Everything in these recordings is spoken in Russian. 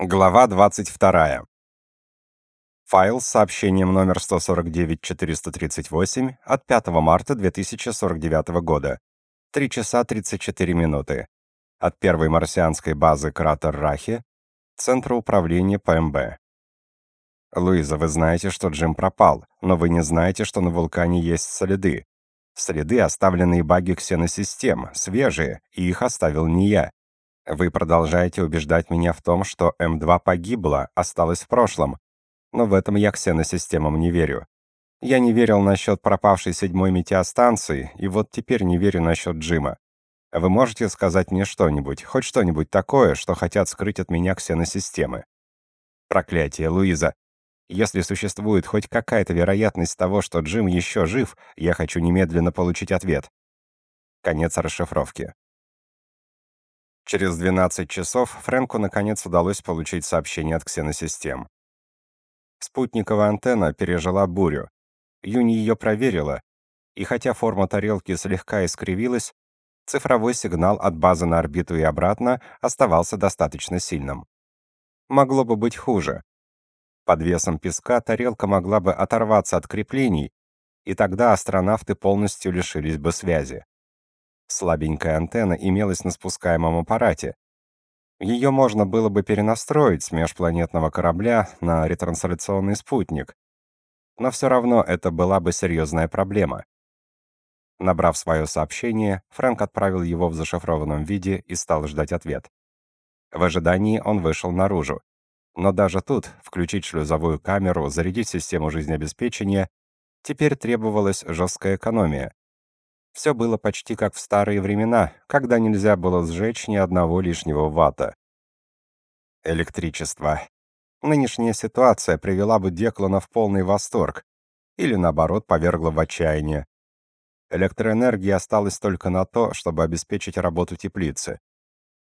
Глава 22. Файл с сообщением номер 149-438 от 5 марта 2049 года. 3 часа 34 минуты. От первой марсианской базы кратер Рахи, Центра управления ПМБ. Луиза, вы знаете, что Джим пропал, но вы не знаете, что на вулкане есть следы. Следы, оставленные баги ксеносистем, свежие, и их оставил не я. Вы продолжаете убеждать меня в том, что М2 погибла, осталась в прошлом. Но в этом я ксеносистемам не верю. Я не верил насчет пропавшей седьмой метеостанции, и вот теперь не верю насчет Джима. Вы можете сказать мне что-нибудь, хоть что-нибудь такое, что хотят скрыть от меня ксеносистемы? Проклятие, Луиза. Если существует хоть какая-то вероятность того, что Джим еще жив, я хочу немедленно получить ответ. Конец расшифровки. Через 12 часов Фрэнку наконец удалось получить сообщение от ксеносистем. Спутниковая антенна пережила бурю. Юни ее проверила, и хотя форма тарелки слегка искривилась, цифровой сигнал от базы на орбиту и обратно оставался достаточно сильным. Могло бы быть хуже. Под весом песка тарелка могла бы оторваться от креплений, и тогда астронавты полностью лишились бы связи. Слабенькая антенна имелась на спускаемом аппарате. Ее можно было бы перенастроить с межпланетного корабля на ретрансляционный спутник. Но все равно это была бы серьезная проблема. Набрав свое сообщение, Фрэнк отправил его в зашифрованном виде и стал ждать ответ. В ожидании он вышел наружу. Но даже тут включить шлюзовую камеру, зарядить систему жизнеобеспечения теперь требовалась жесткая экономия. Все было почти как в старые времена, когда нельзя было сжечь ни одного лишнего вата. Электричество. Нынешняя ситуация привела бы Деклана в полный восторг или наоборот повергла в отчаяние. Электроэнергии осталось только на то, чтобы обеспечить работу теплицы.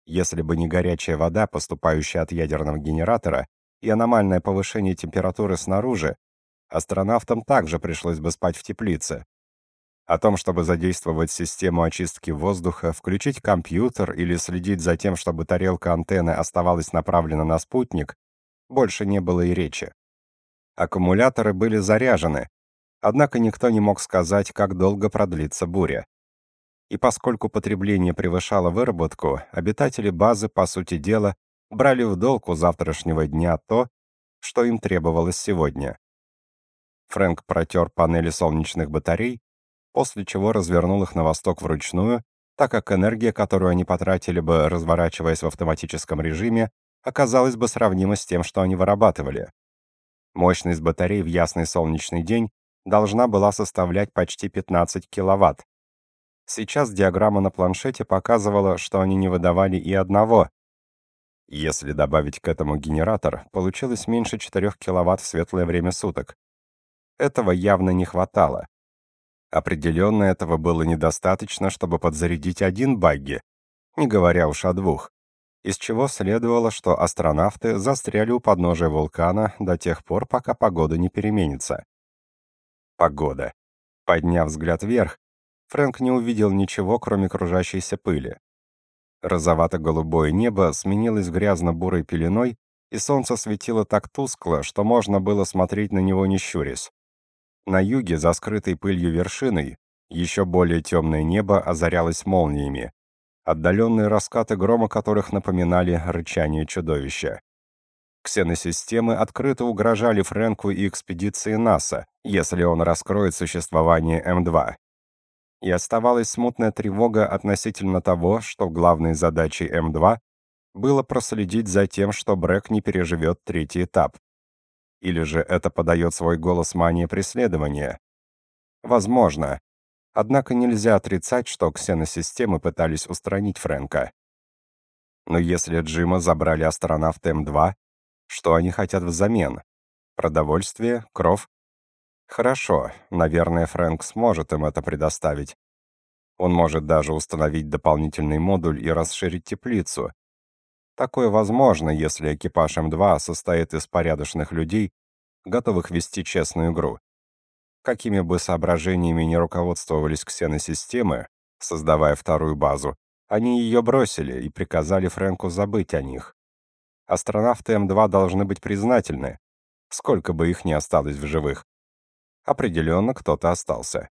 Если бы не горячая вода, поступающая от ядерного генератора, и аномальное повышение температуры снаружи, астронавтам также пришлось бы спать в теплице. О том, чтобы задействовать систему очистки воздуха, включить компьютер или следить за тем, чтобы тарелка антенны оставалась направлена на спутник, больше не было и речи. Аккумуляторы были заряжены, однако никто не мог сказать, как долго продлится буря. И поскольку потребление превышало выработку, обитатели базы, по сути дела, брали в долг у завтрашнего дня то, что им требовалось сегодня. Фрэнк протер панели солнечных батарей после чего развернул их на восток вручную, так как энергия, которую они потратили бы, разворачиваясь в автоматическом режиме, оказалась бы сравнима с тем, что они вырабатывали. Мощность батарей в ясный солнечный день должна была составлять почти 15 киловатт. Сейчас диаграмма на планшете показывала, что они не выдавали и одного. Если добавить к этому генератор, получилось меньше 4 киловатт в светлое время суток. Этого явно не хватало. Определенно этого было недостаточно, чтобы подзарядить один багги, не говоря уж о двух. Из чего следовало, что астронавты застряли у подножия вулкана до тех пор, пока погода не переменится. Погода. Подняв взгляд вверх, Фрэнк не увидел ничего, кроме кружащейся пыли. Розовато-голубое небо сменилось грязно-бурой пеленой, и солнце светило так тускло, что можно было смотреть на него не щурясь. На юге, за скрытой пылью вершиной, еще более темное небо озарялось молниями, отдаленные раскаты грома которых напоминали рычание чудовища. Ксеносистемы открыто угрожали Фрэнку и экспедиции НАСА, если он раскроет существование М2. И оставалась смутная тревога относительно того, что главной задачей М2 было проследить за тем, что Брэк не переживет третий этап. Или же это подает свой голос мания преследования? Возможно. Однако нельзя отрицать, что ксеносистемы пытались устранить Фрэнка. Но если Джима забрали астронавт М2, что они хотят взамен? Продовольствие? Кров? Хорошо, наверное, Фрэнк сможет им это предоставить. Он может даже установить дополнительный модуль и расширить теплицу, Такое возможно, если экипаж М2 состоит из порядочных людей, готовых вести честную игру. Какими бы соображениями ни руководствовались ксеносистемы, создавая вторую базу, они ее бросили и приказали Фрэнку забыть о них. Астронавты М2 должны быть признательны, сколько бы их ни осталось в живых. Определенно кто-то остался.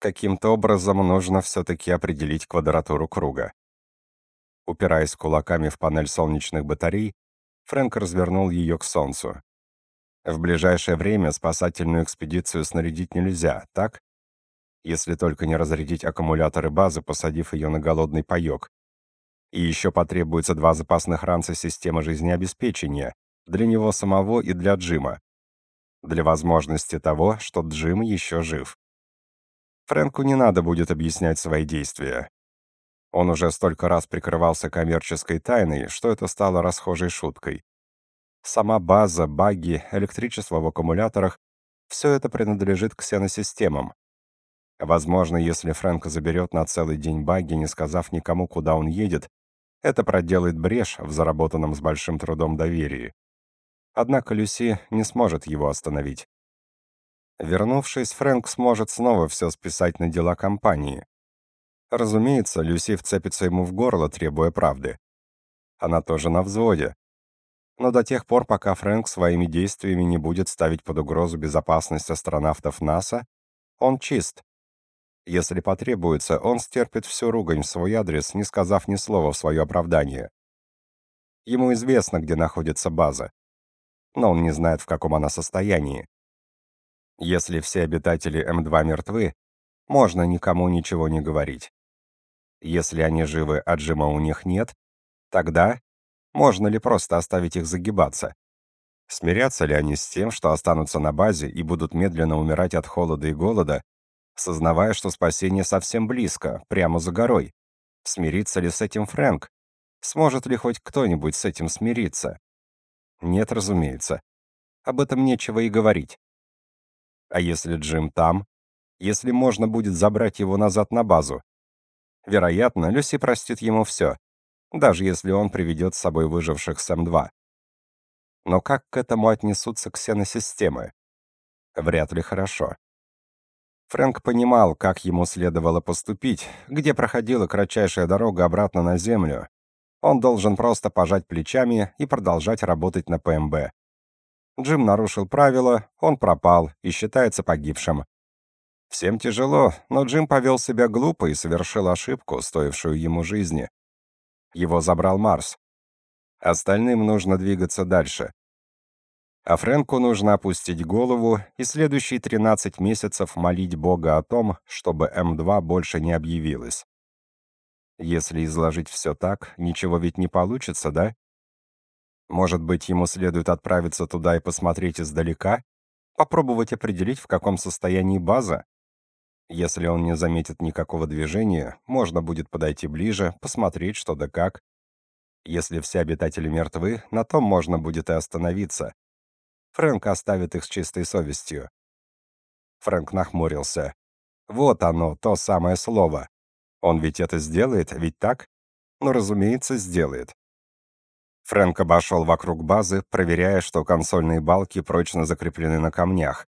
Каким-то образом нужно все-таки определить квадратуру круга. Упираясь кулаками в панель солнечных батарей, Фрэнк развернул ее к Солнцу. В ближайшее время спасательную экспедицию снарядить нельзя, так? Если только не разрядить аккумуляторы базы, посадив ее на голодный паёк. И еще потребуется два запасных ранца системы жизнеобеспечения, для него самого и для Джима. Для возможности того, что Джим еще жив. Фрэнку не надо будет объяснять свои действия. Он уже столько раз прикрывался коммерческой тайной, что это стало расхожей шуткой. Сама база, баги, электричество в аккумуляторах — все это принадлежит ксеносистемам. Возможно, если Фрэнк заберет на целый день баги, не сказав никому, куда он едет, это проделает брешь в заработанном с большим трудом доверии. Однако Люси не сможет его остановить. Вернувшись, Фрэнк сможет снова все списать на дела компании. Разумеется, Люси вцепится ему в горло, требуя правды. Она тоже на взводе. Но до тех пор, пока Фрэнк своими действиями не будет ставить под угрозу безопасность астронавтов НАСА, он чист. Если потребуется, он стерпит всю ругань в свой адрес, не сказав ни слова в свое оправдание. Ему известно, где находится база, но он не знает, в каком она состоянии. Если все обитатели М2 мертвы, можно никому ничего не говорить. Если они живы, а Джима у них нет, тогда можно ли просто оставить их загибаться? Смирятся ли они с тем, что останутся на базе и будут медленно умирать от холода и голода, сознавая, что спасение совсем близко, прямо за горой? Смирится ли с этим Фрэнк? Сможет ли хоть кто-нибудь с этим смириться? Нет, разумеется. Об этом нечего и говорить. А если Джим там? Если можно будет забрать его назад на базу? Вероятно, Люси простит ему все, даже если он приведет с собой выживших с М2. Но как к этому отнесутся ксеносистемы? Вряд ли хорошо. Фрэнк понимал, как ему следовало поступить, где проходила кратчайшая дорога обратно на Землю. Он должен просто пожать плечами и продолжать работать на ПМБ. Джим нарушил правила, он пропал и считается погибшим. Всем тяжело, но Джим повел себя глупо и совершил ошибку, стоившую ему жизни. Его забрал Марс. Остальным нужно двигаться дальше. А Фрэнку нужно опустить голову и следующие 13 месяцев молить Бога о том, чтобы М2 больше не объявилась. Если изложить все так, ничего ведь не получится, да? Может быть, ему следует отправиться туда и посмотреть издалека? Попробовать определить, в каком состоянии база? Если он не заметит никакого движения, можно будет подойти ближе, посмотреть что да как. Если все обитатели мертвы, на том можно будет и остановиться. Фрэнк оставит их с чистой совестью. Фрэнк нахмурился. Вот оно, то самое слово. Он ведь это сделает, ведь так? Ну, разумеется, сделает. Фрэнк обошел вокруг базы, проверяя, что консольные балки прочно закреплены на камнях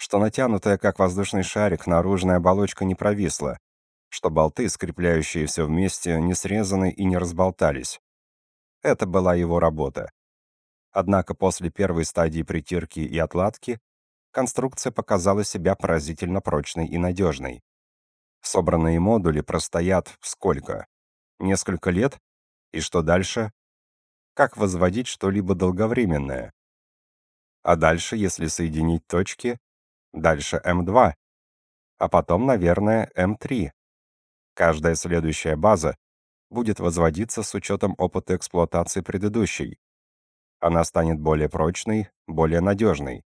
что натянутая, как воздушный шарик, наружная оболочка не провисла, что болты, скрепляющие все вместе, не срезаны и не разболтались. Это была его работа. Однако после первой стадии притирки и отладки конструкция показала себя поразительно прочной и надежной. Собранные модули простоят сколько? Несколько лет? И что дальше? Как возводить что-либо долговременное? А дальше, если соединить точки, Дальше М2. А потом, наверное, М3. Каждая следующая база будет возводиться с учетом опыта эксплуатации предыдущей. Она станет более прочной, более надежной.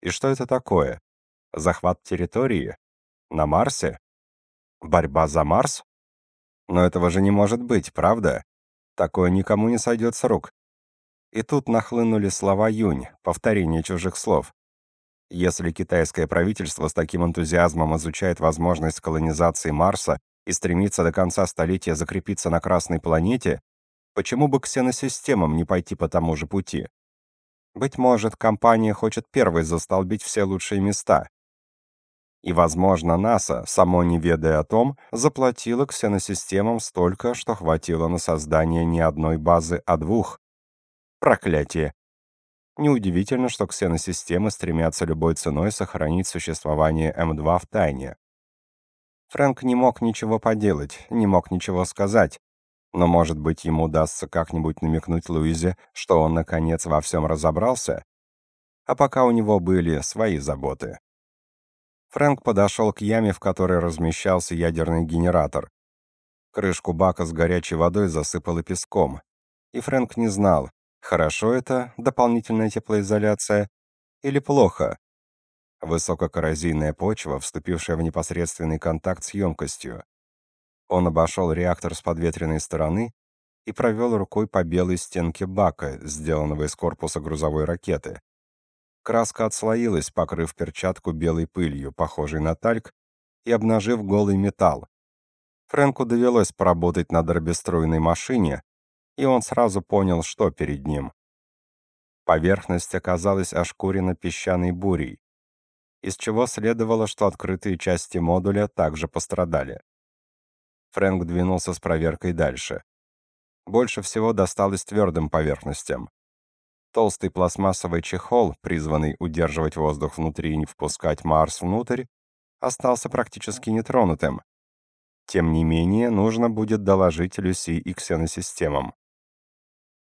И что это такое? Захват территории? На Марсе? Борьба за Марс? Но этого же не может быть, правда? Такое никому не сойдет с рук. И тут нахлынули слова Юнь, повторение чужих слов. Если китайское правительство с таким энтузиазмом изучает возможность колонизации Марса и стремится до конца столетия закрепиться на Красной планете, почему бы ксеносистемам не пойти по тому же пути? Быть может, компания хочет первой застолбить все лучшие места. И, возможно, НАСА, само не ведая о том, заплатила ксеносистемам столько, что хватило на создание не одной базы, а двух. Проклятие. Неудивительно, что ксеносистемы стремятся любой ценой сохранить существование М2 в тайне. Фрэнк не мог ничего поделать, не мог ничего сказать. Но, может быть, ему удастся как-нибудь намекнуть Луизе, что он, наконец, во всем разобрался? А пока у него были свои заботы. Фрэнк подошел к яме, в которой размещался ядерный генератор. Крышку бака с горячей водой засыпало песком. И Фрэнк не знал, Хорошо это, дополнительная теплоизоляция, или плохо? Высококоррозийная почва, вступившая в непосредственный контакт с емкостью. Он обошел реактор с подветренной стороны и провел рукой по белой стенке бака, сделанного из корпуса грузовой ракеты. Краска отслоилась, покрыв перчатку белой пылью, похожей на тальк, и обнажив голый металл. Фрэнку довелось поработать на дробеструйной машине, и он сразу понял, что перед ним. Поверхность оказалась ошкурена песчаной бурей, из чего следовало, что открытые части модуля также пострадали. Фрэнк двинулся с проверкой дальше. Больше всего досталось твердым поверхностям. Толстый пластмассовый чехол, призванный удерживать воздух внутри и не впускать Марс внутрь, остался практически нетронутым. Тем не менее, нужно будет доложить Люси и ксеносистемам.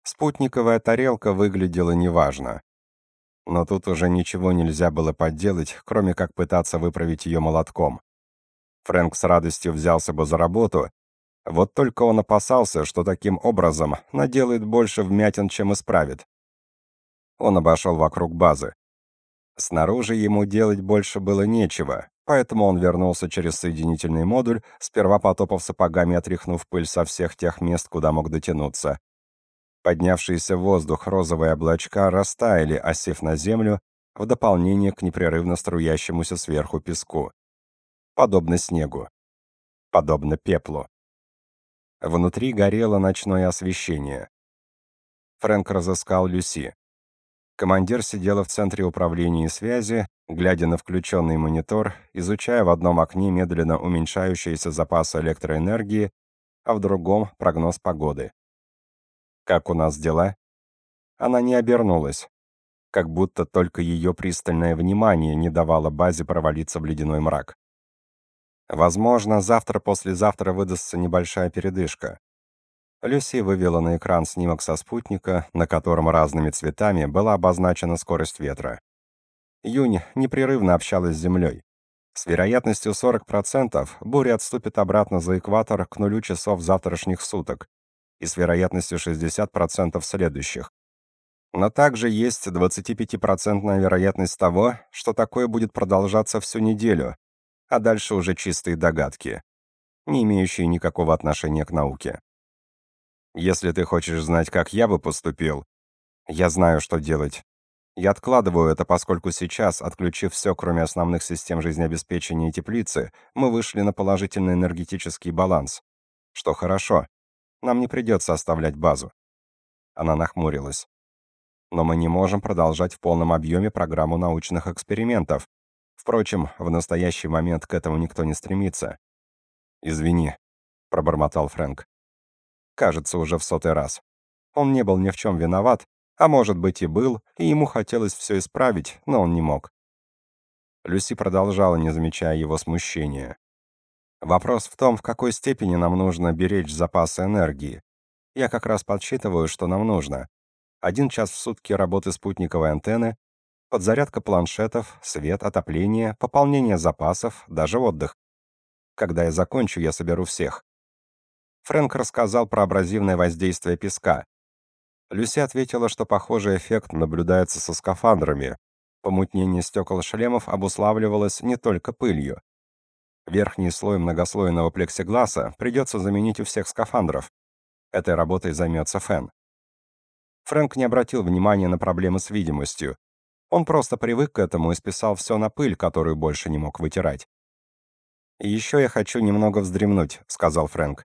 Спутниковая тарелка выглядела неважно. Но тут уже ничего нельзя было подделать, кроме как пытаться выправить ее молотком. Фрэнк с радостью взялся бы за работу, вот только он опасался, что таким образом наделает больше вмятин, чем исправит. Он обошел вокруг базы. Снаружи ему делать больше было нечего, поэтому он вернулся через соединительный модуль, сперва потопав сапогами, отряхнув пыль со всех тех мест, куда мог дотянуться. Поднявшиеся в воздух розовые облачка растаяли, осев на землю, в дополнение к непрерывно струящемуся сверху песку. Подобно снегу. Подобно пеплу. Внутри горело ночное освещение. Фрэнк разыскал Люси. Командир сидела в центре управления и связи, глядя на включенный монитор, изучая в одном окне медленно уменьшающиеся запасы электроэнергии, а в другом — прогноз погоды. «Как у нас дела?» Она не обернулась, как будто только ее пристальное внимание не давало базе провалиться в ледяной мрак. Возможно, завтра-послезавтра выдастся небольшая передышка. Люси вывела на экран снимок со спутника, на котором разными цветами была обозначена скорость ветра. Юнь непрерывно общалась с Землей. С вероятностью 40% буря отступит обратно за экватор к нулю часов завтрашних суток, и с вероятностью 60% следующих. Но также есть 25% вероятность того, что такое будет продолжаться всю неделю, а дальше уже чистые догадки, не имеющие никакого отношения к науке. Если ты хочешь знать, как я бы поступил, я знаю, что делать. Я откладываю это, поскольку сейчас, отключив все, кроме основных систем жизнеобеспечения и теплицы, мы вышли на положительный энергетический баланс. Что хорошо. Нам не придется оставлять базу. Она нахмурилась. Но мы не можем продолжать в полном объеме программу научных экспериментов. Впрочем, в настоящий момент к этому никто не стремится. Извини, пробормотал Фрэнк. Кажется, уже в сотый раз. Он не был ни в чем виноват, а может быть и был, и ему хотелось все исправить, но он не мог. Люси продолжала, не замечая его смущения. Вопрос в том, в какой степени нам нужно беречь запасы энергии. Я как раз подсчитываю, что нам нужно. Один час в сутки работы спутниковой антенны, подзарядка планшетов, свет, отопление, пополнение запасов, даже отдых. Когда я закончу, я соберу всех. Фрэнк рассказал про абразивное воздействие песка. Люси ответила, что похожий эффект наблюдается со скафандрами. Помутнение стекол шлемов обуславливалось не только пылью. Верхний слой многослойного плексигласа придется заменить у всех скафандров. Этой работой займется Фен. Фрэнк не обратил внимания на проблемы с видимостью. Он просто привык к этому и списал все на пыль, которую больше не мог вытирать. «И еще я хочу немного вздремнуть», — сказал Фрэнк.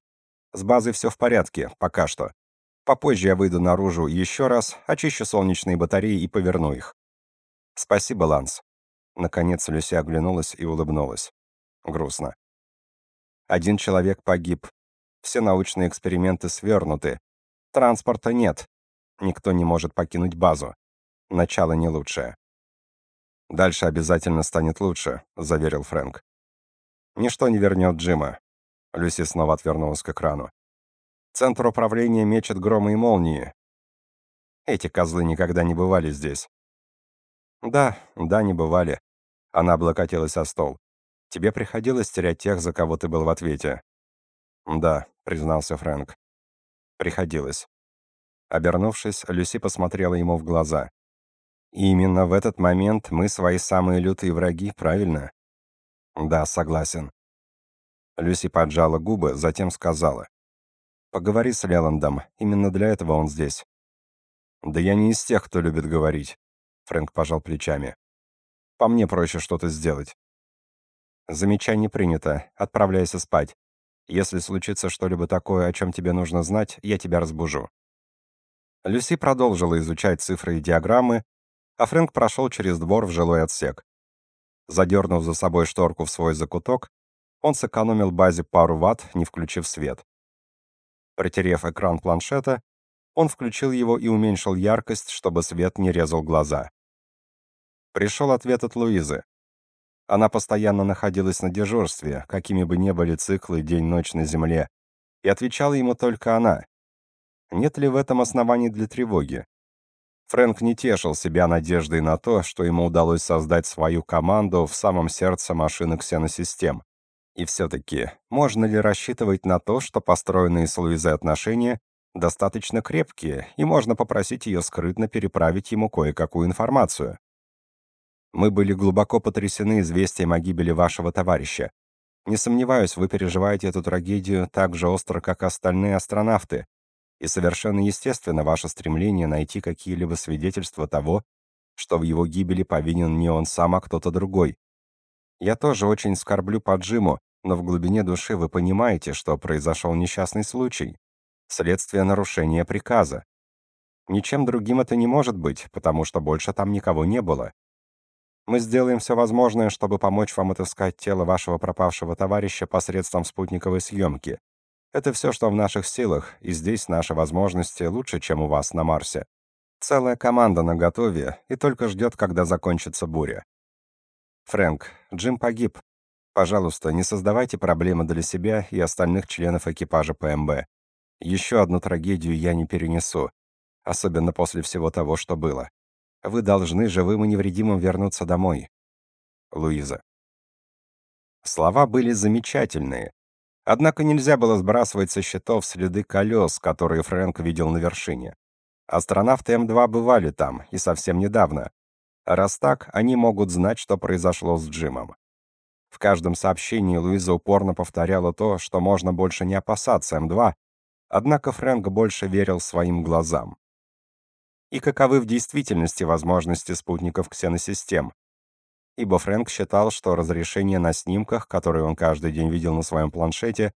«С базой все в порядке, пока что. Попозже я выйду наружу еще раз, очищу солнечные батареи и поверну их». «Спасибо, Ланс. Наконец Люси оглянулась и улыбнулась. Грустно. Один человек погиб. Все научные эксперименты свернуты. Транспорта нет. Никто не может покинуть базу. Начало не лучшее. Дальше обязательно станет лучше, заверил Фрэнк. Ничто не вернет Джима. Люси снова отвернулась к экрану. Центр управления мечет громы и молнии. Эти козлы никогда не бывали здесь. Да, да, не бывали. Она облокотилась о стол. Тебе приходилось терять тех, за кого ты был в ответе? Да, признался Фрэнк. Приходилось. Обернувшись, Люси посмотрела ему в глаза. И именно в этот момент мы свои самые лютые враги, правильно? Да, согласен. Люси поджала губы, затем сказала: "Поговори с Леландом. Именно для этого он здесь". "Да я не из тех, кто любит говорить", Фрэнк пожал плечами. "По мне проще что-то сделать". Замечание принято. Отправляйся спать. Если случится что-либо такое, о чем тебе нужно знать, я тебя разбужу. Люси продолжила изучать цифры и диаграммы, а Фрэнк прошел через двор в жилой отсек. Задернув за собой шторку в свой закуток, он сэкономил базе пару ватт, не включив свет. Протерев экран планшета, он включил его и уменьшил яркость, чтобы свет не резал глаза. Пришел ответ от Луизы. Она постоянно находилась на дежурстве, какими бы ни были циклы день-ночь на Земле, и отвечала ему только она. Нет ли в этом оснований для тревоги? Фрэнк не тешил себя надеждой на то, что ему удалось создать свою команду в самом сердце машины ксеносистем. И все-таки, можно ли рассчитывать на то, что построенные с Луизой отношения достаточно крепкие, и можно попросить ее скрытно переправить ему кое-какую информацию? Мы были глубоко потрясены известием о гибели вашего товарища. Не сомневаюсь, вы переживаете эту трагедию так же остро, как остальные астронавты. И совершенно естественно ваше стремление найти какие-либо свидетельства того, что в его гибели повинен не он сам, а кто-то другой. Я тоже очень скорблю по Джиму, но в глубине души вы понимаете, что произошел несчастный случай, следствие нарушения приказа. Ничем другим это не может быть, потому что больше там никого не было. Мы сделаем все возможное, чтобы помочь вам отыскать тело вашего пропавшего товарища посредством спутниковой съемки. Это все, что в наших силах, и здесь наши возможности лучше, чем у вас на Марсе. Целая команда наготове и только ждет, когда закончится буря. Фрэнк, Джим погиб. Пожалуйста, не создавайте проблемы для себя и остальных членов экипажа ПМБ. Еще одну трагедию я не перенесу, особенно после всего того, что было. Вы должны живым и невредимым вернуться домой. Луиза. Слова были замечательные. Однако нельзя было сбрасывать со счетов следы колес, которые Фрэнк видел на вершине. Астронавты М2 бывали там, и совсем недавно. раз так, они могут знать, что произошло с Джимом. В каждом сообщении Луиза упорно повторяла то, что можно больше не опасаться М2, однако Фрэнк больше верил своим глазам и каковы в действительности возможности спутников ксеносистем. Ибо Фрэнк считал, что разрешение на снимках, которые он каждый день видел на своем планшете,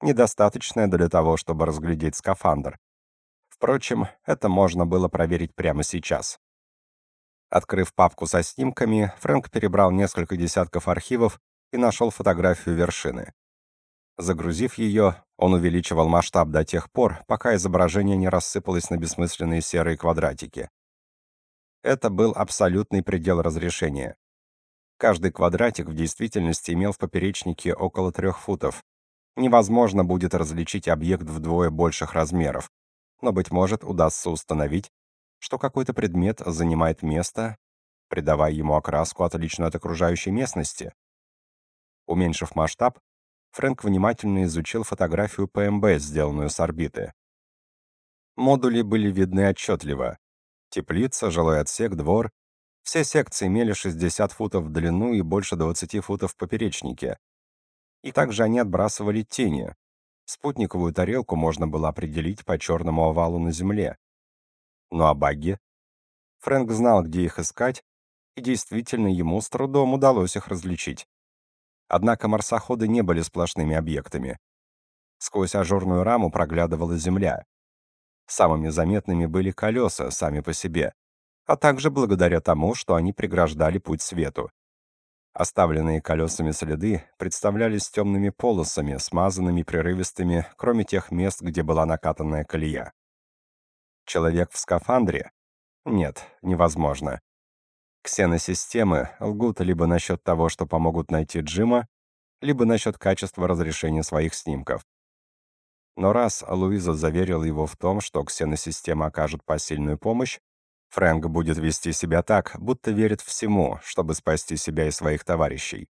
недостаточное для того, чтобы разглядеть скафандр. Впрочем, это можно было проверить прямо сейчас. Открыв папку со снимками, Фрэнк перебрал несколько десятков архивов и нашел фотографию вершины. Загрузив ее, он увеличивал масштаб до тех пор, пока изображение не рассыпалось на бессмысленные серые квадратики. Это был абсолютный предел разрешения. Каждый квадратик в действительности имел в поперечнике около трех футов. Невозможно будет различить объект вдвое больших размеров, но, быть может, удастся установить, что какой-то предмет занимает место, придавая ему окраску, отличную от окружающей местности. Уменьшив масштаб, Фрэнк внимательно изучил фотографию ПМБ, сделанную с орбиты. Модули были видны отчетливо. Теплица, жилой отсек, двор. Все секции имели 60 футов в длину и больше 20 футов в поперечнике. И также они отбрасывали тени. Спутниковую тарелку можно было определить по черному овалу на Земле. Ну а багги? Фрэнк знал, где их искать, и действительно ему с трудом удалось их различить. Однако марсоходы не были сплошными объектами. Сквозь ажурную раму проглядывала земля. Самыми заметными были колеса сами по себе, а также благодаря тому, что они преграждали путь свету. Оставленные колесами следы представлялись темными полосами, смазанными прерывистыми, кроме тех мест, где была накатанная колея. Человек в скафандре? Нет, невозможно. Ксеносистемы лгут либо насчет того, что помогут найти Джима, либо насчет качества разрешения своих снимков. Но раз Луиза заверила его в том, что ксеносистема окажет посильную помощь, Фрэнк будет вести себя так, будто верит всему, чтобы спасти себя и своих товарищей.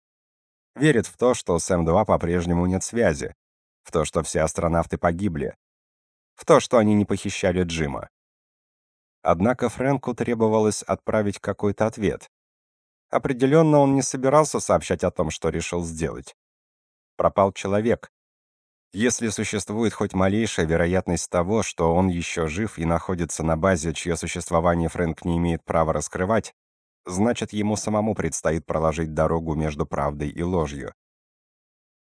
Верит в то, что с М2 по-прежнему нет связи, в то, что все астронавты погибли, в то, что они не похищали Джима. Однако Фрэнку требовалось отправить какой-то ответ. Определенно он не собирался сообщать о том, что решил сделать. Пропал человек. Если существует хоть малейшая вероятность того, что он еще жив и находится на базе, чье существование Фрэнк не имеет права раскрывать, значит, ему самому предстоит проложить дорогу между правдой и ложью.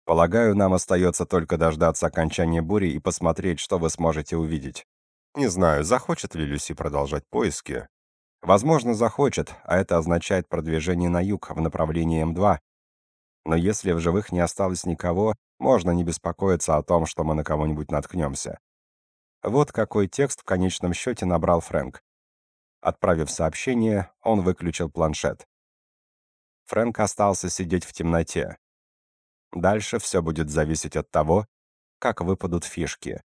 Полагаю, нам остается только дождаться окончания бури и посмотреть, что вы сможете увидеть. Не знаю, захочет ли Люси продолжать поиски. Возможно, захочет, а это означает продвижение на юг в направлении М2. Но если в живых не осталось никого, можно не беспокоиться о том, что мы на кого-нибудь наткнемся. Вот какой текст в конечном счете набрал Фрэнк. Отправив сообщение, он выключил планшет. Фрэнк остался сидеть в темноте. Дальше все будет зависеть от того, как выпадут фишки.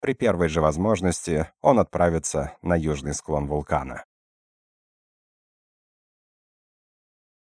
При первой же возможности он отправится на южный склон вулкана.